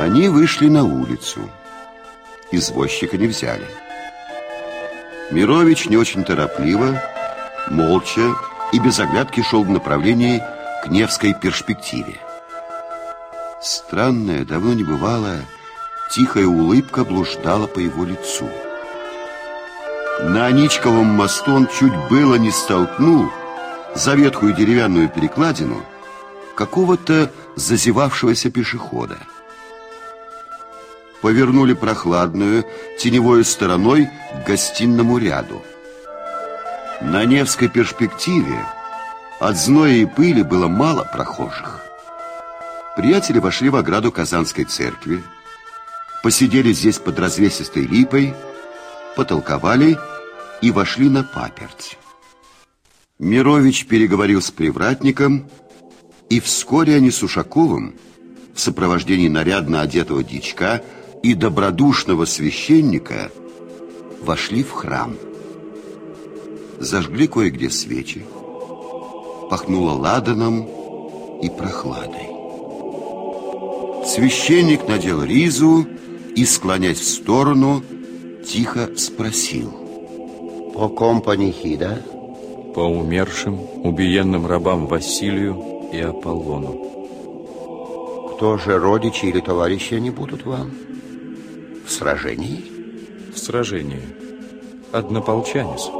Они вышли на улицу. Извозчика не взяли. Мирович не очень торопливо, молча и без оглядки шел в направлении к Невской перспективе. Странная, давно не бывалая, тихая улыбка блуждала по его лицу. На Аничковом мосту он чуть было не столкнул за ветхую деревянную перекладину какого-то зазевавшегося пешехода. Повернули прохладную, теневой стороной к гостинному ряду. На Невской перспективе от зноя и пыли было мало прохожих. Приятели вошли в ограду Казанской церкви, посидели здесь под развесистой липой, потолковали и вошли на паперть. Мирович переговорил с привратником, и вскоре они с Ушаковым в сопровождении нарядно одетого дичка и добродушного священника вошли в храм. Зажгли кое-где свечи, пахнуло ладаном и прохладой. Священник надел ризу и, склонясь в сторону, тихо спросил. По ком панихида? По умершим, убиенным рабам Василию и Аполлону. Кто же родичи или товарищи они будут вам? В сражении? В сражении. Однополчанец.